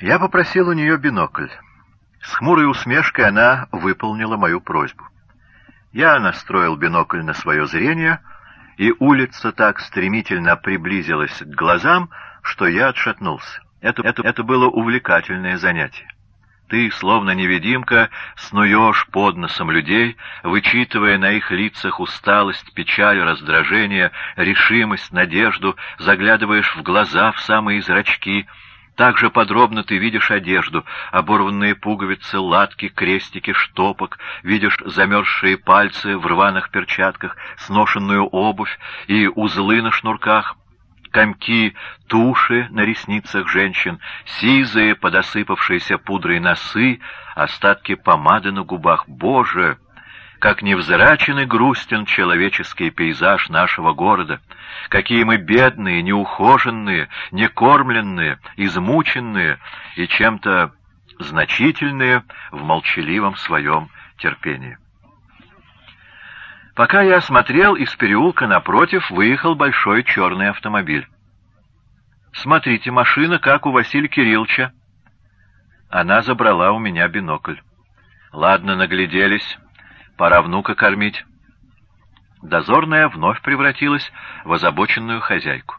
Я попросил у нее бинокль. С хмурой усмешкой она выполнила мою просьбу. Я настроил бинокль на свое зрение, и улица так стремительно приблизилась к глазам, что я отшатнулся. Это, это, это было увлекательное занятие. Ты, словно невидимка, снуешь под носом людей, вычитывая на их лицах усталость, печаль, раздражение, решимость, надежду, заглядываешь в глаза, в самые зрачки — также подробно ты видишь одежду, оборванные пуговицы, латки, крестики, штопок, видишь замерзшие пальцы в рваных перчатках, сношенную обувь и узлы на шнурках, комки, туши на ресницах женщин, сизые, подосыпавшиеся пудрой носы, остатки помады на губах. Боже! Как невзрачен и грустен человеческий пейзаж нашего города, какие мы бедные, неухоженные, некормленные, измученные и чем-то значительные в молчаливом своем терпении. Пока я смотрел, из переулка напротив выехал большой черный автомобиль. «Смотрите, машина, как у Василия Кирилловича». Она забрала у меня бинокль. «Ладно, нагляделись». Пора внука кормить. Дозорная вновь превратилась в озабоченную хозяйку.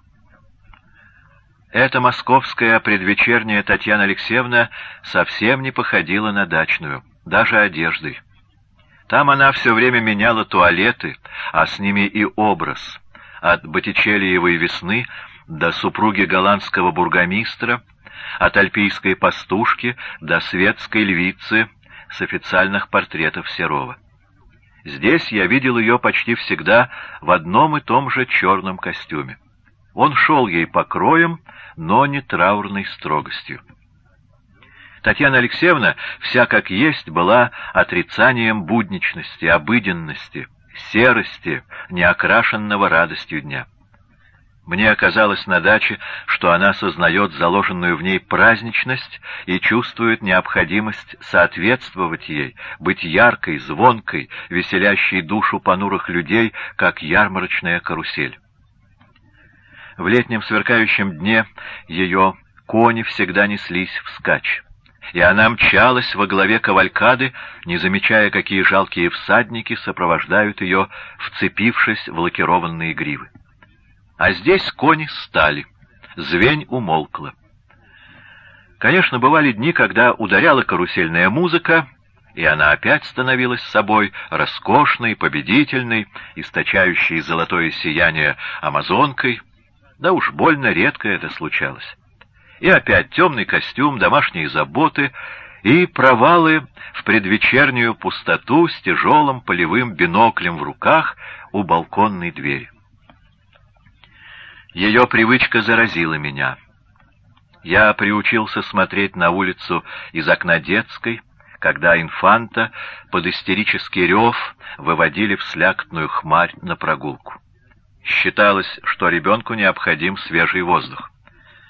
Эта московская предвечерняя Татьяна Алексеевна совсем не походила на дачную, даже одеждой. Там она все время меняла туалеты, а с ними и образ. От Боттичелиевой весны до супруги голландского бургомистра, от альпийской пастушки до светской львицы с официальных портретов Серова. Здесь я видел ее почти всегда в одном и том же черном костюме. Он шел ей покроем, но не траурной строгостью. Татьяна Алексеевна, вся как есть, была отрицанием будничности, обыденности, серости, неокрашенного радостью дня. Мне оказалось на даче, что она сознает заложенную в ней праздничность и чувствует необходимость соответствовать ей, быть яркой, звонкой, веселящей душу понурых людей, как ярмарочная карусель. В летнем сверкающем дне ее кони всегда неслись вскачь, и она мчалась во главе кавалькады, не замечая, какие жалкие всадники сопровождают ее, вцепившись в лакированные гривы. А здесь кони стали. Звень умолкла. Конечно, бывали дни, когда ударяла карусельная музыка, и она опять становилась собой, роскошной, победительной, источающей золотое сияние амазонкой. Да уж больно редко это случалось. И опять темный костюм, домашние заботы и провалы в предвечернюю пустоту с тяжелым полевым биноклем в руках у балконной двери. Ее привычка заразила меня. Я приучился смотреть на улицу из окна детской, когда инфанта под истерический рев выводили в слякотную хмарь на прогулку. Считалось, что ребенку необходим свежий воздух.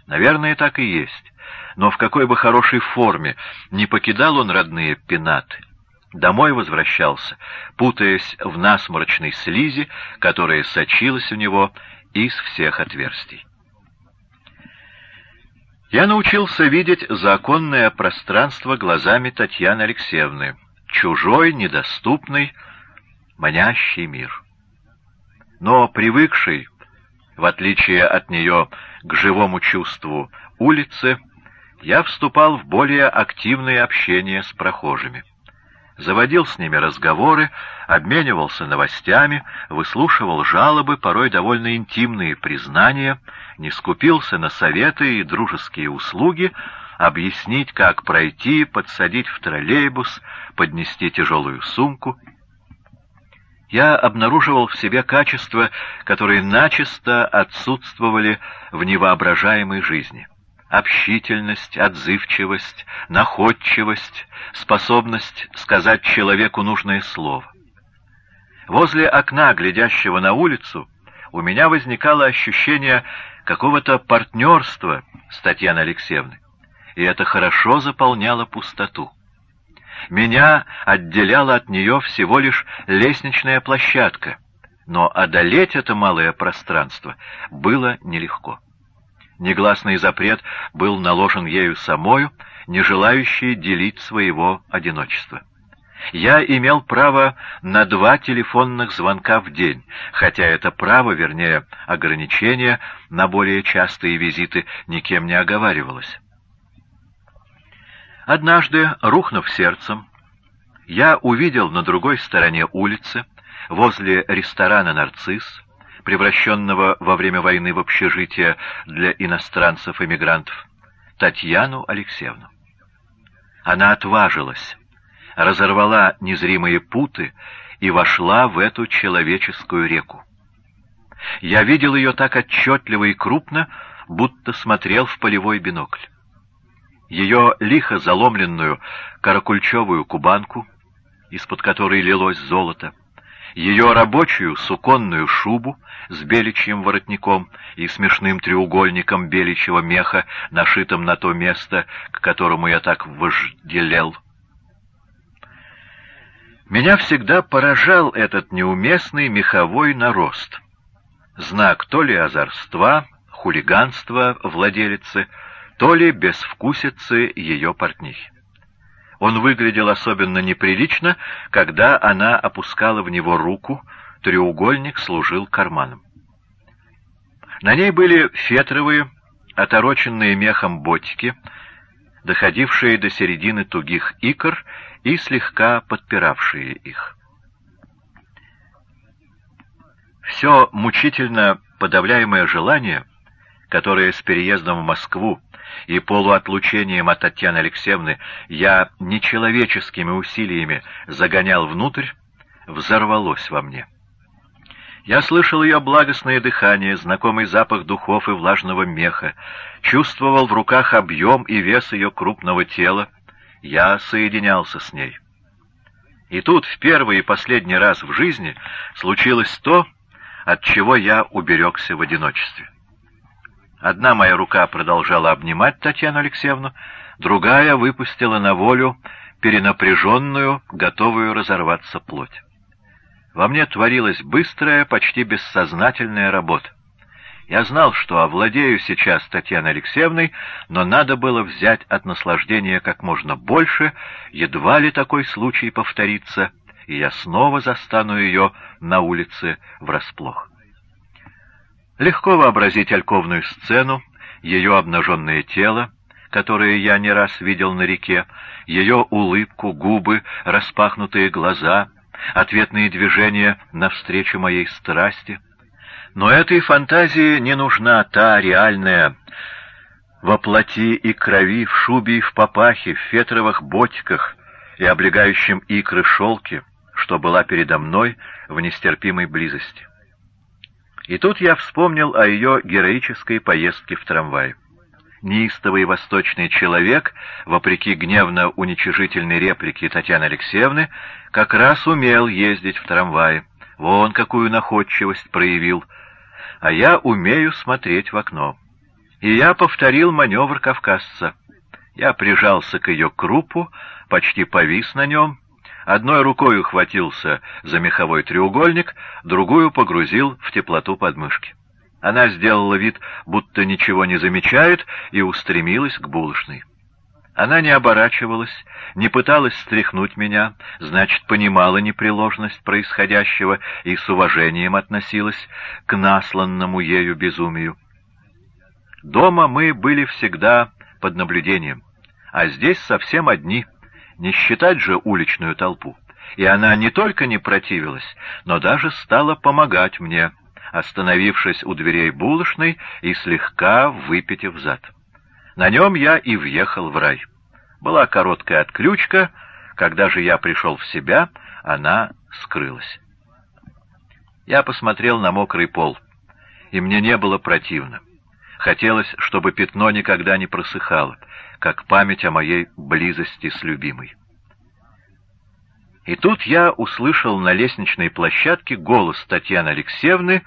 Наверное, так и есть. Но в какой бы хорошей форме не покидал он родные пенаты. Домой возвращался, путаясь в насморочной слизи, которая сочилась у него из всех отверстий. Я научился видеть законное пространство глазами Татьяны Алексеевны, чужой, недоступный, манящий мир. Но привыкший, в отличие от нее, к живому чувству улицы, я вступал в более активное общение с прохожими заводил с ними разговоры, обменивался новостями, выслушивал жалобы, порой довольно интимные признания, не скупился на советы и дружеские услуги, объяснить, как пройти, подсадить в троллейбус, поднести тяжелую сумку. Я обнаруживал в себе качества, которые начисто отсутствовали в невоображаемой жизни общительность, отзывчивость, находчивость, способность сказать человеку нужное слово. Возле окна, глядящего на улицу, у меня возникало ощущение какого-то партнерства с Татьяной Алексеевной, и это хорошо заполняло пустоту. Меня отделяла от нее всего лишь лестничная площадка, но одолеть это малое пространство было нелегко. Негласный запрет был наложен ею самою, не желающей делить своего одиночества. Я имел право на два телефонных звонка в день, хотя это право, вернее, ограничение на более частые визиты никем не оговаривалось. Однажды, рухнув сердцем, я увидел на другой стороне улицы, возле ресторана «Нарцисс», превращенного во время войны в общежитие для иностранцев-эмигрантов, Татьяну Алексеевну. Она отважилась, разорвала незримые путы и вошла в эту человеческую реку. Я видел ее так отчетливо и крупно, будто смотрел в полевой бинокль. Ее лихо заломленную каракульчевую кубанку, из-под которой лилось золото, ее рабочую суконную шубу с беличьим воротником и смешным треугольником беличьего меха, нашитым на то место, к которому я так вожделел. Меня всегда поражал этот неуместный меховой нарост. Знак то ли озорства, хулиганства владелицы, то ли безвкусицы ее портнихи. Он выглядел особенно неприлично, когда она опускала в него руку, треугольник служил карманом. На ней были фетровые, отороченные мехом ботики, доходившие до середины тугих икр и слегка подпиравшие их. Все мучительно подавляемое желание, которое с переездом в Москву и полуотлучением от Татьяны Алексеевны я нечеловеческими усилиями загонял внутрь, взорвалось во мне. Я слышал ее благостное дыхание, знакомый запах духов и влажного меха, чувствовал в руках объем и вес ее крупного тела. Я соединялся с ней. И тут в первый и последний раз в жизни случилось то, от чего я уберегся в одиночестве. Одна моя рука продолжала обнимать Татьяну Алексеевну, другая выпустила на волю перенапряженную, готовую разорваться плоть. Во мне творилась быстрая, почти бессознательная работа. Я знал, что овладею сейчас Татьяной Алексеевной, но надо было взять от наслаждения как можно больше, едва ли такой случай повторится, и я снова застану ее на улице врасплох. Легко вообразить альковную сцену, ее обнаженное тело, которое я не раз видел на реке, ее улыбку, губы, распахнутые глаза, ответные движения навстречу моей страсти. Но этой фантазии не нужна та реальная, во плоти и крови, в шубе и в папахе, в фетровых ботиках и облегающем икры шелке, что была передо мной в нестерпимой близости. И тут я вспомнил о ее героической поездке в трамвае. Неистовый восточный человек, вопреки гневно-уничижительной реплике Татьяны Алексеевны, как раз умел ездить в трамвае. Вон какую находчивость проявил. А я умею смотреть в окно. И я повторил маневр кавказца. Я прижался к ее крупу, почти повис на нем, Одной рукой ухватился за меховой треугольник, другую погрузил в теплоту подмышки. Она сделала вид, будто ничего не замечает, и устремилась к булочной. Она не оборачивалась, не пыталась стряхнуть меня, значит, понимала непреложность происходящего и с уважением относилась к насланному ею безумию. Дома мы были всегда под наблюдением, а здесь совсем одни — не считать же уличную толпу. И она не только не противилась, но даже стала помогать мне, остановившись у дверей булочной и слегка выпитив зад. На нем я и въехал в рай. Была короткая отключка, когда же я пришел в себя, она скрылась. Я посмотрел на мокрый пол, и мне не было противно. Хотелось, чтобы пятно никогда не просыхало, как память о моей близости с любимой. И тут я услышал на лестничной площадке голос Татьяны Алексеевны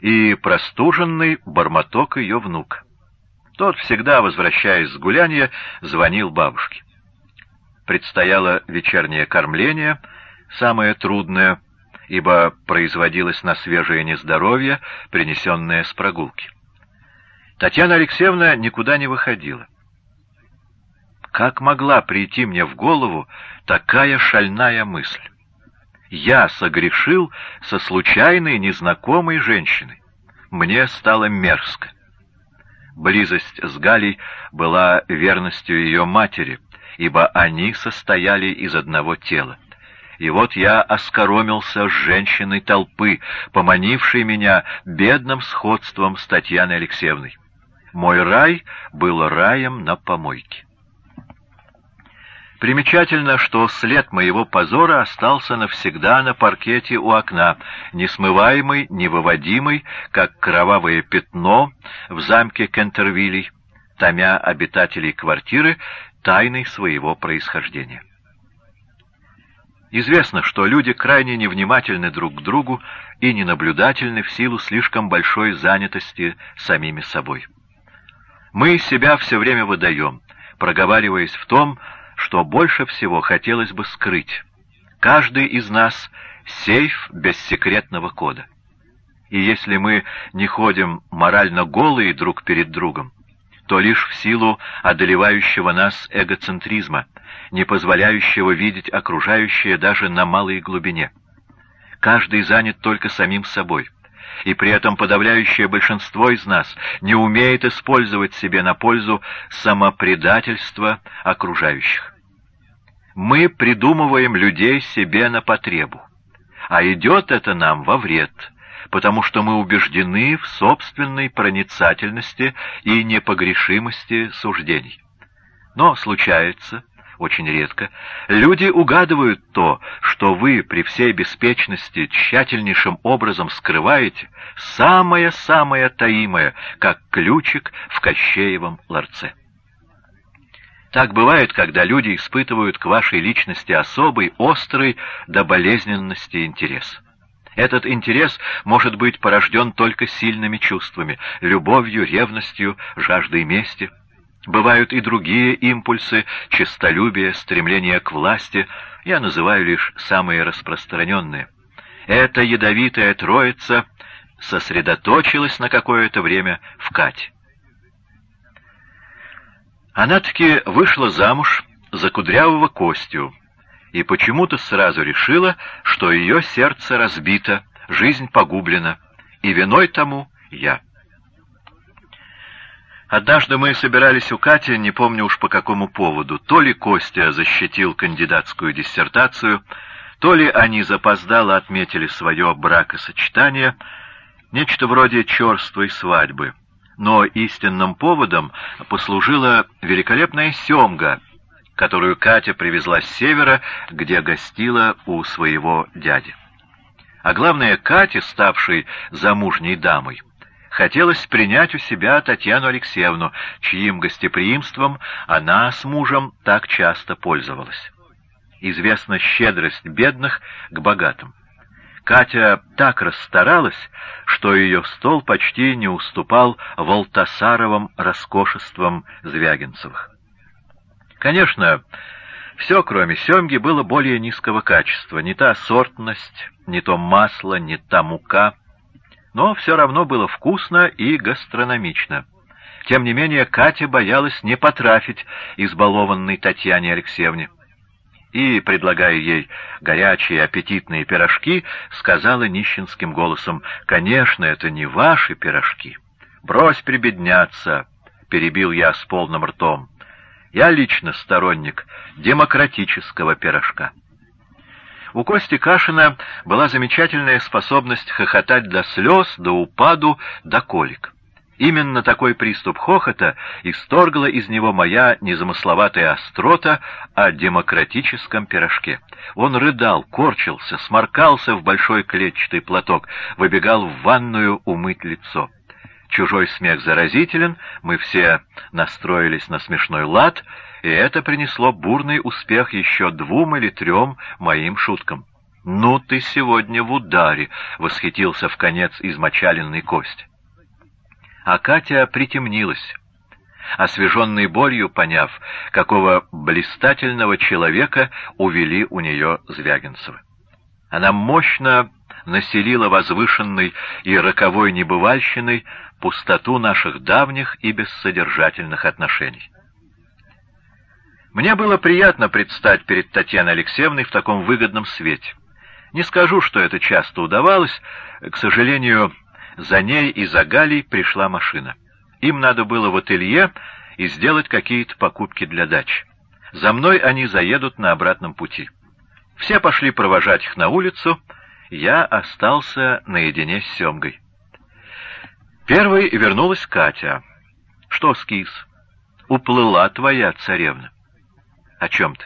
и простуженный бормоток ее внук. Тот, всегда возвращаясь с гуляния, звонил бабушке. Предстояло вечернее кормление, самое трудное, ибо производилось на свежее нездоровье, принесенное с прогулки. Татьяна Алексеевна никуда не выходила. Как могла прийти мне в голову такая шальная мысль? Я согрешил со случайной незнакомой женщиной. Мне стало мерзко. Близость с Галей была верностью ее матери, ибо они состояли из одного тела. И вот я оскоромился с женщиной толпы, поманившей меня бедным сходством с Татьяной Алексеевной. Мой рай был раем на помойке. Примечательно, что след моего позора остался навсегда на паркете у окна, несмываемый, невыводимый, как кровавое пятно в замке Кентервилей, томя обитателей квартиры тайной своего происхождения. Известно, что люди крайне невнимательны друг к другу и ненаблюдательны в силу слишком большой занятости самими собой. Мы себя все время выдаем, проговариваясь в том, что больше всего хотелось бы скрыть. Каждый из нас — сейф без секретного кода. И если мы не ходим морально голые друг перед другом, то лишь в силу одолевающего нас эгоцентризма, не позволяющего видеть окружающее даже на малой глубине. Каждый занят только самим собой, и при этом подавляющее большинство из нас не умеет использовать себе на пользу самопредательство окружающих. Мы придумываем людей себе на потребу, а идет это нам во вред, потому что мы убеждены в собственной проницательности и непогрешимости суждений. Но случается, очень редко, люди угадывают то, что вы при всей беспечности тщательнейшим образом скрываете, самое-самое таимое, как ключик в Кощеевом ларце. Так бывает, когда люди испытывают к вашей личности особый, острый до болезненности интерес. Этот интерес может быть порожден только сильными чувствами, любовью, ревностью, жаждой мести. Бывают и другие импульсы, честолюбие, стремление к власти, я называю лишь самые распространенные. Эта ядовитая троица сосредоточилась на какое-то время в Кате. Она таки вышла замуж за кудрявого Костю и почему-то сразу решила, что ее сердце разбито, жизнь погублена, и виной тому я. Однажды мы собирались у Кати, не помню уж по какому поводу. То ли Костя защитил кандидатскую диссертацию, то ли они запоздало отметили свое бракосочетание, нечто вроде черствой свадьбы но истинным поводом послужила великолепная семга, которую Катя привезла с севера, где гостила у своего дяди. А главное, Кате, ставшей замужней дамой, хотелось принять у себя Татьяну Алексеевну, чьим гостеприимством она с мужем так часто пользовалась. Известна щедрость бедных к богатым. Катя так расстаралась, что ее стол почти не уступал Волтасаровым роскошествам Звягинцевых. Конечно, все, кроме семги, было более низкого качества. Не та сортность, не то масло, не та мука. Но все равно было вкусно и гастрономично. Тем не менее, Катя боялась не потрафить избалованной Татьяне Алексеевне и, предлагая ей горячие аппетитные пирожки, сказала нищенским голосом, «Конечно, это не ваши пирожки. Брось прибедняться», — перебил я с полным ртом. «Я лично сторонник демократического пирожка». У Кости Кашина была замечательная способность хохотать до слез, до упаду, до колик. Именно такой приступ хохота исторгла из него моя незамысловатая острота о демократическом пирожке. Он рыдал, корчился, сморкался в большой клетчатый платок, выбегал в ванную умыть лицо. Чужой смех заразителен, мы все настроились на смешной лад, и это принесло бурный успех еще двум или трем моим шуткам. «Ну ты сегодня в ударе!» — восхитился в конец измочаленный кость а Катя притемнилась, освеженной болью поняв, какого блистательного человека увели у нее Звягинцевы. Она мощно населила возвышенной и роковой небывальщиной пустоту наших давних и бессодержательных отношений. Мне было приятно предстать перед Татьяной Алексеевной в таком выгодном свете. Не скажу, что это часто удавалось, к сожалению, за ней и за Галей пришла машина. Им надо было в ателье и сделать какие-то покупки для дачи. За мной они заедут на обратном пути. Все пошли провожать их на улицу, я остался наедине с Семгой. Первой вернулась Катя. «Что, скис? Уплыла твоя царевна?» «О чем ты?»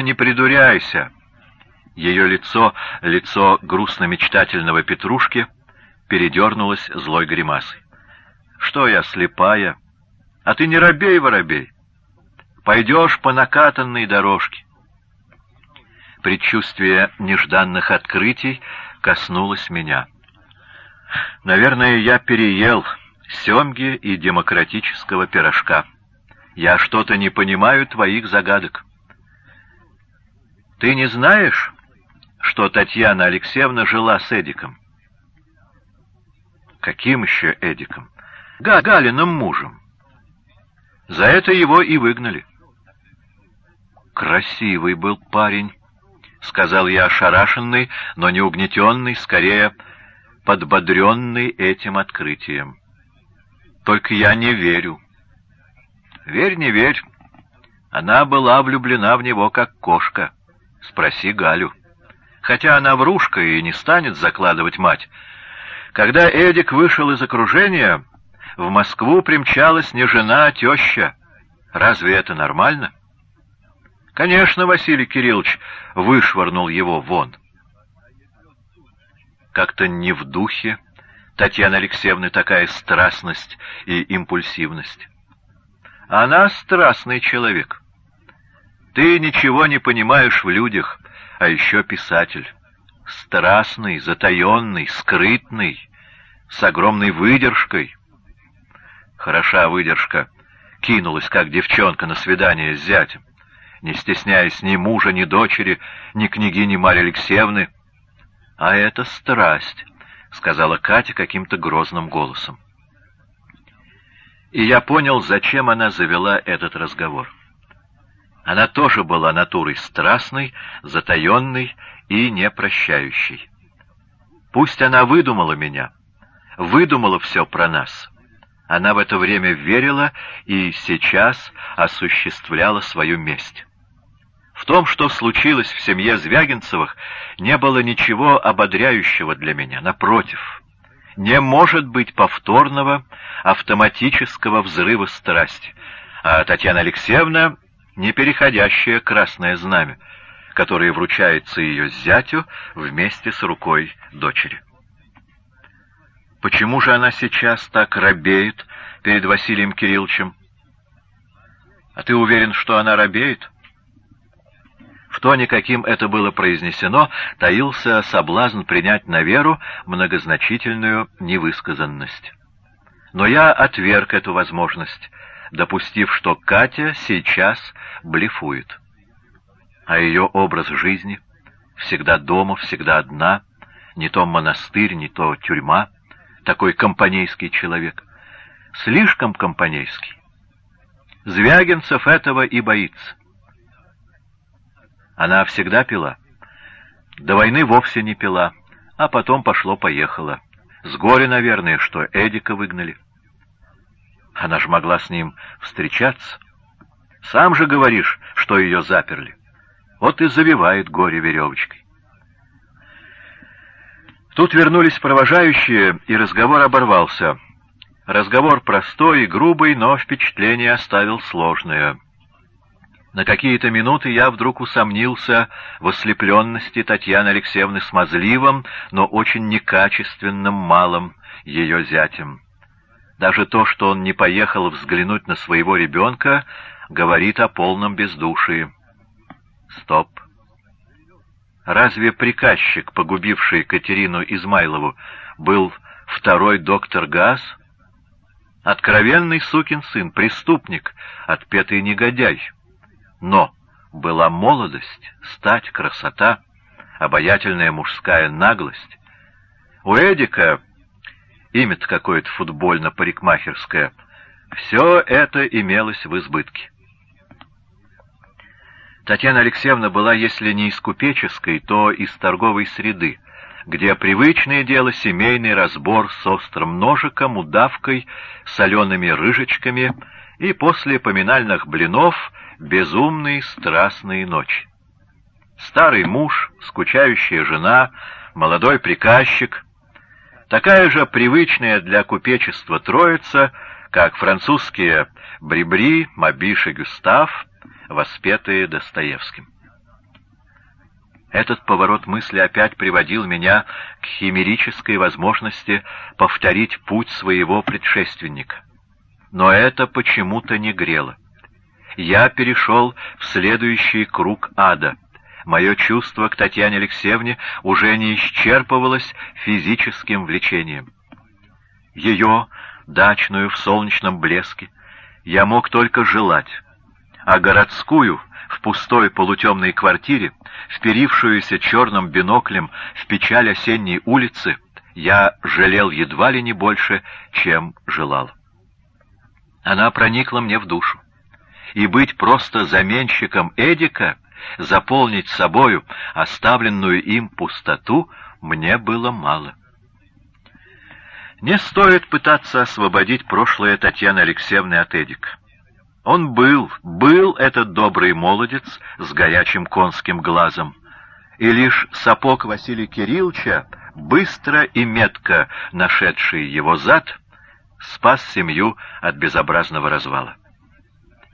«Не придуряйся!» Ее лицо, лицо грустно-мечтательного Петрушки, передернулось злой гримасой. «Что я, слепая? А ты не робей, воробей. Пойдешь по накатанной дорожке». Предчувствие нежданных открытий коснулось меня. Наверное, я переел семги и демократического пирожка. Я что-то не понимаю твоих загадок. Ты не знаешь, что Татьяна Алексеевна жила с Эдиком. Каким еще Эдиком? Га Галиным мужем. За это его и выгнали. Красивый был парень, — сказал я ошарашенный, но не угнетенный, скорее подбодренный этим открытием. Только я не верю. Верь, не верь. Она была влюблена в него, как кошка. Спроси Галю хотя она врушка и не станет закладывать мать. Когда Эдик вышел из окружения, в Москву примчалась не жена, а теща. Разве это нормально? Конечно, Василий Кириллович вышвырнул его вон. Как-то не в духе Татьяны Алексеевны такая страстность и импульсивность. Она страстный человек. Ты ничего не понимаешь в людях, а еще писатель. Страстный, затаенный, скрытный, с огромной выдержкой. Хороша выдержка. Кинулась, как девчонка, на свидание с зятем, не стесняясь ни мужа, ни дочери, ни княгини Марьи Алексеевны. «А это страсть», — сказала Катя каким-то грозным голосом. И я понял, зачем она завела этот разговор. Она тоже была натурой страстной, затаенной и непрощающей. Пусть она выдумала меня, выдумала все про нас. Она в это время верила и сейчас осуществляла свою месть. В том, что случилось в семье Звягинцевых, не было ничего ободряющего для меня. Напротив, не может быть повторного автоматического взрыва страсти. А Татьяна Алексеевна непереходящее красное знамя, которое вручается ее зятю вместе с рукой дочери. Почему же она сейчас так робеет перед Василием Кирилловичем? А ты уверен, что она робеет? В тоне, каким это было произнесено, таился соблазн принять на веру многозначительную невысказанность. Но я отверг эту возможность, допустив, что Катя сейчас блефует. А ее образ жизни всегда дома, всегда одна, не то монастырь, не то тюрьма, такой компанейский человек. Слишком компанейский. Звягинцев этого и боится. Она всегда пила. До войны вовсе не пила, а потом пошло-поехало. С горя, наверное, что Эдика выгнали. Она же могла с ним встречаться. Сам же говоришь, что ее заперли. Вот и завивает горе веревочкой. Тут вернулись провожающие, и разговор оборвался. Разговор простой и грубый, но впечатление оставил сложное. На какие-то минуты я вдруг усомнился в ослепленности Татьяны Алексеевны смазливым, но очень некачественным малым ее зятем. Даже то, что он не поехал взглянуть на своего ребенка, говорит о полном бездушии. Стоп. Разве приказчик, погубивший Катерину Измайлову, был второй доктор Газ? Откровенный сукин сын, преступник, отпетый негодяй. Но была молодость, стать, красота, обаятельная мужская наглость. У Эдика имя-то какое-то футбольно-парикмахерское, все это имелось в избытке. Татьяна Алексеевна была, если не из купеческой, то из торговой среды, где привычное дело семейный разбор с острым ножиком, удавкой, солеными рыжечками и после поминальных блинов безумные страстные ночи. Старый муж, скучающая жена, молодой приказчик, такая же привычная для купечества троица, как французские Брибри, Мабиш и Гюстав, воспетые Достоевским. Этот поворот мысли опять приводил меня к химерической возможности повторить путь своего предшественника. Но это почему-то не грело. Я перешел в следующий круг ада. Мое чувство к Татьяне Алексеевне уже не исчерпывалось физическим влечением. Ее, дачную в солнечном блеске, я мог только желать, а городскую, в пустой полутемной квартире, вперившуюся черным биноклем в печаль осенней улицы, я жалел едва ли не больше, чем желал. Она проникла мне в душу. И быть просто заменщиком Эдика, заполнить собою оставленную им пустоту, мне было мало. Не стоит пытаться освободить прошлое Татьяны Алексеевны от Эдика. Он был, был этот добрый молодец с горячим конским глазом. И лишь сапог Василия Кирилловича, быстро и метко нашедший его зад, спас семью от безобразного развала.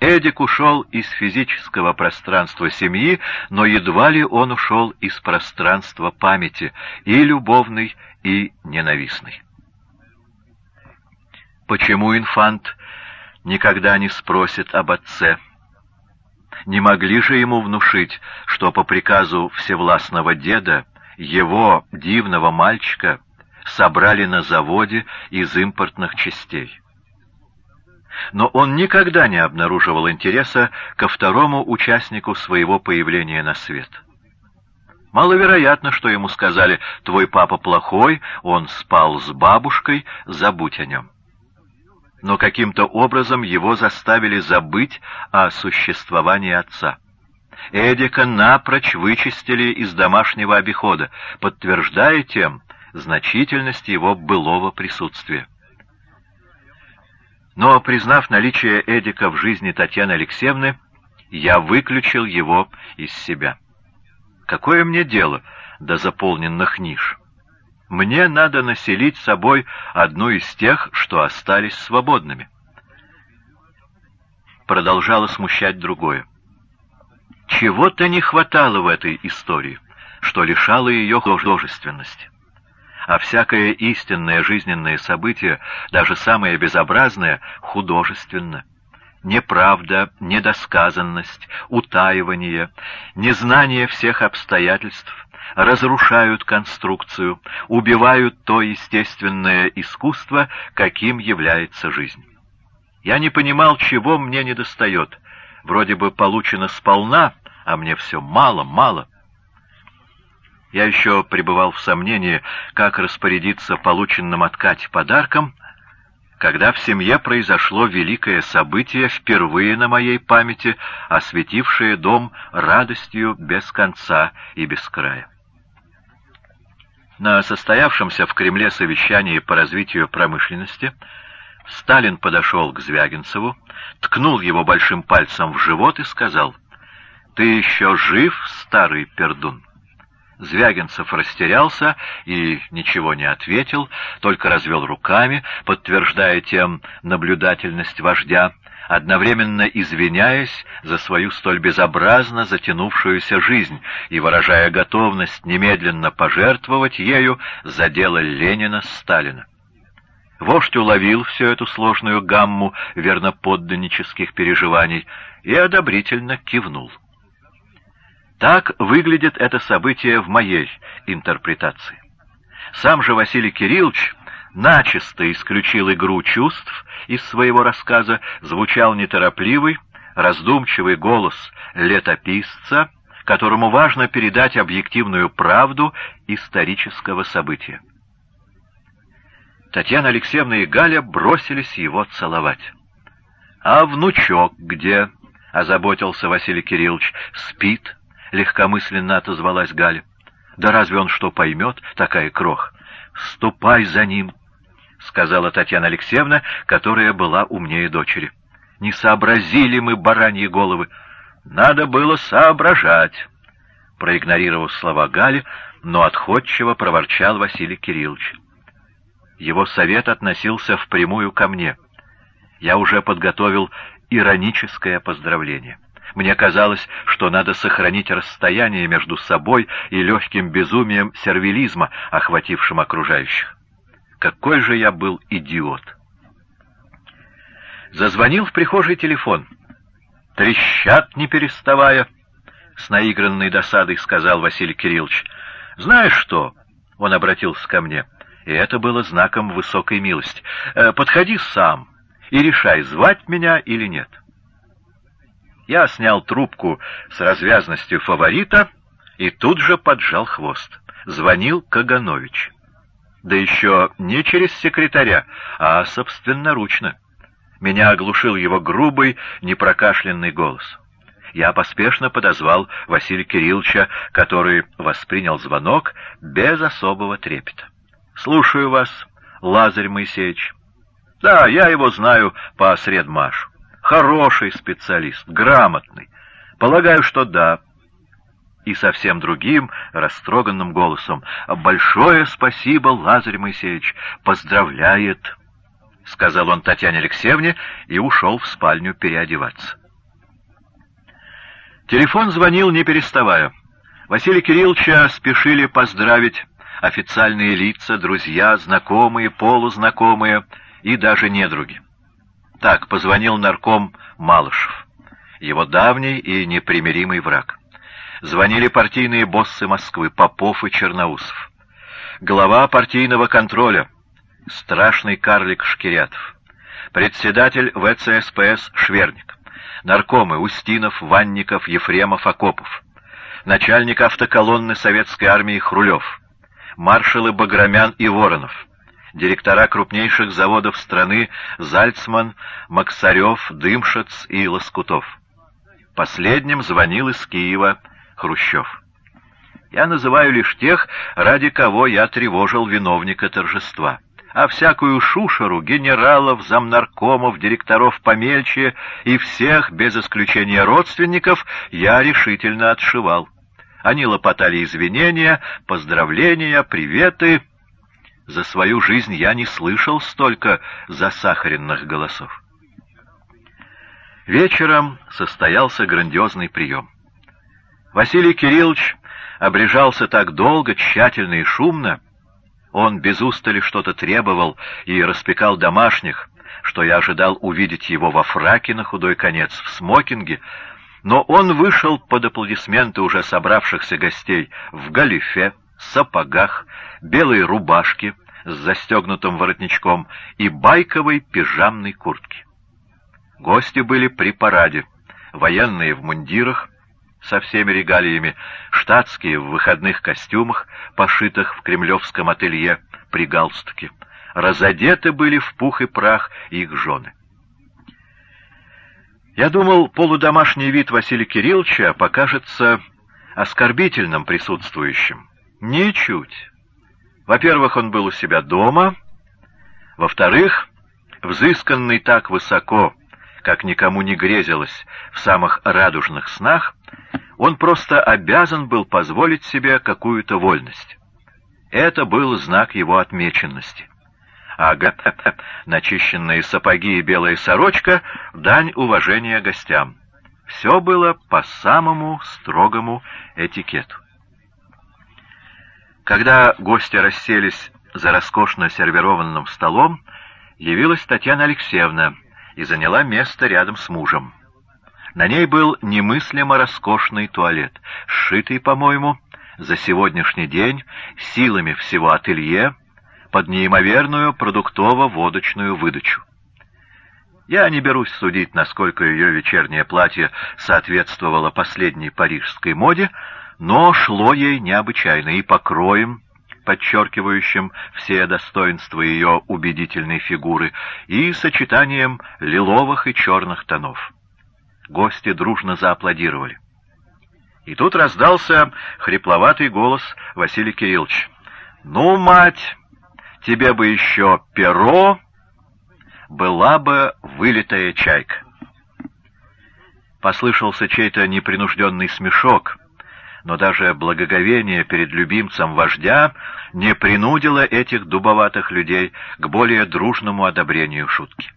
Эдик ушел из физического пространства семьи, но едва ли он ушел из пространства памяти, и любовной, и ненавистной. Почему инфант никогда не спросит об отце. Не могли же ему внушить, что по приказу всевластного деда его, дивного мальчика, собрали на заводе из импортных частей. Но он никогда не обнаруживал интереса ко второму участнику своего появления на свет. Маловероятно, что ему сказали «твой папа плохой, он спал с бабушкой, забудь о нем» но каким-то образом его заставили забыть о существовании отца. Эдика напрочь вычистили из домашнего обихода, подтверждая тем значительность его былого присутствия. Но, признав наличие Эдика в жизни Татьяны Алексеевны, я выключил его из себя. Какое мне дело до заполненных ниш? Мне надо населить собой одну из тех, что остались свободными. Продолжало смущать другое. Чего-то не хватало в этой истории, что лишало ее художественности. А всякое истинное жизненное событие, даже самое безобразное, художественно. Неправда, недосказанность, утаивание, незнание всех обстоятельств разрушают конструкцию, убивают то естественное искусство, каким является жизнь. Я не понимал, чего мне недостает. Вроде бы получено сполна, а мне все мало, мало. Я еще пребывал в сомнении, как распорядиться полученным от Кати подарком, когда в семье произошло великое событие, впервые на моей памяти осветившее дом радостью без конца и без края. На состоявшемся в Кремле совещании по развитию промышленности Сталин подошел к Звягинцеву, ткнул его большим пальцем в живот и сказал, «Ты еще жив, старый пердун?» Звягинцев растерялся и ничего не ответил, только развел руками, подтверждая тем наблюдательность вождя, одновременно извиняясь за свою столь безобразно затянувшуюся жизнь и выражая готовность немедленно пожертвовать ею за дело Ленина-Сталина. Вождь уловил всю эту сложную гамму верноподданнических переживаний и одобрительно кивнул. Так выглядит это событие в моей интерпретации. Сам же Василий Кириллович начисто исключил игру чувств из своего рассказа, звучал неторопливый, раздумчивый голос летописца, которому важно передать объективную правду исторического события. Татьяна Алексеевна и Галя бросились его целовать. «А внучок где?» — озаботился Василий Кириллович. «Спит», — легкомысленно отозвалась Галя. «Да разве он что поймет, такая крох? Ступай за ним», — сказала Татьяна Алексеевна, которая была умнее дочери. «Не сообразили мы бараньи головы. Надо было соображать», — проигнорировав слова Гали, но отходчиво проворчал Василий Кириллович. Его совет относился впрямую ко мне. Я уже подготовил ироническое поздравление. Мне казалось, что надо сохранить расстояние между собой и легким безумием сервилизма, охватившим окружающих. Какой же я был идиот! Зазвонил в прихожей телефон. «Трещат, не переставая», — с наигранной досадой сказал Василий Кириллович. «Знаешь что?» — он обратился ко мне. И это было знаком высокой милости. «Э, «Подходи сам и решай, звать меня или нет». Я снял трубку с развязностью фаворита и тут же поджал хвост. Звонил Каганович. Да еще не через секретаря, а собственноручно. Меня оглушил его грубый, непрокашленный голос. Я поспешно подозвал Василия Кирилловича, который воспринял звонок без особого трепета. «Слушаю вас, Лазарь Моисеевич». «Да, я его знаю по средмашу. Хороший специалист, грамотный. Полагаю, что да. И совсем другим, растроганным голосом. «Большое спасибо, Лазарь Моисеевич! Поздравляет!» — сказал он Татьяне Алексеевне и ушел в спальню переодеваться. Телефон звонил, не переставая. Василия Кирилловича спешили поздравить официальные лица, друзья, знакомые, полузнакомые и даже недруги. Так позвонил нарком Малышев, его давний и непримиримый враг. Звонили партийные боссы Москвы, Попов и Черноусов. Глава партийного контроля, страшный карлик Шкирятов. Председатель ВЦСПС Шверник. Наркомы Устинов, Ванников, Ефремов, Акопов. Начальник автоколонны советской армии Хрулев. Маршалы Баграмян и Воронов директора крупнейших заводов страны Зальцман, Максарев, Дымшец и Лоскутов. Последним звонил из Киева Хрущев. Я называю лишь тех, ради кого я тревожил виновника торжества. А всякую шушеру генералов, замнаркомов, директоров помельче и всех, без исключения родственников, я решительно отшивал. Они лопотали извинения, поздравления, приветы, за свою жизнь я не слышал столько засахаренных голосов. Вечером состоялся грандиозный прием. Василий Кириллович обрежался так долго, тщательно и шумно, он без устали что-то требовал и распекал домашних, что я ожидал увидеть его во фраке на худой конец, в смокинге, но он вышел под аплодисменты уже собравшихся гостей в галифе, сапогах, белой рубашке с застегнутым воротничком и байковой пижамной куртке. Гости были при параде, военные в мундирах, со всеми регалиями, штатские в выходных костюмах, пошитых в кремлевском ателье при галстуке. Разодеты были в пух и прах их жены. Я думал, полудомашний вид Василия Кирилловича покажется оскорбительным присутствующим. Ничуть. Во-первых, он был у себя дома. Во-вторых, взысканный так высоко, как никому не грезилось в самых радужных снах, он просто обязан был позволить себе какую-то вольность. Это был знак его отмеченности. Ага, начищенные сапоги и белая сорочка — дань уважения гостям. Все было по самому строгому этикету. Когда гости расселись за роскошно сервированным столом, явилась Татьяна Алексеевна и заняла место рядом с мужем. На ней был немыслимо роскошный туалет, сшитый, по-моему, за сегодняшний день силами всего ателье под неимоверную продуктово-водочную выдачу. Я не берусь судить, насколько ее вечернее платье соответствовало последней парижской моде, но шло ей необычайно и покроем, подчеркивающим все достоинства ее убедительной фигуры, и сочетанием лиловых и черных тонов. Гости дружно зааплодировали. И тут раздался хрипловатый голос Василия Кирилловича. «Ну, мать, тебе бы еще перо, была бы вылитая чайка». Послышался чей-то непринужденный смешок, но даже благоговение перед любимцем вождя не принудило этих дубоватых людей к более дружному одобрению шутки.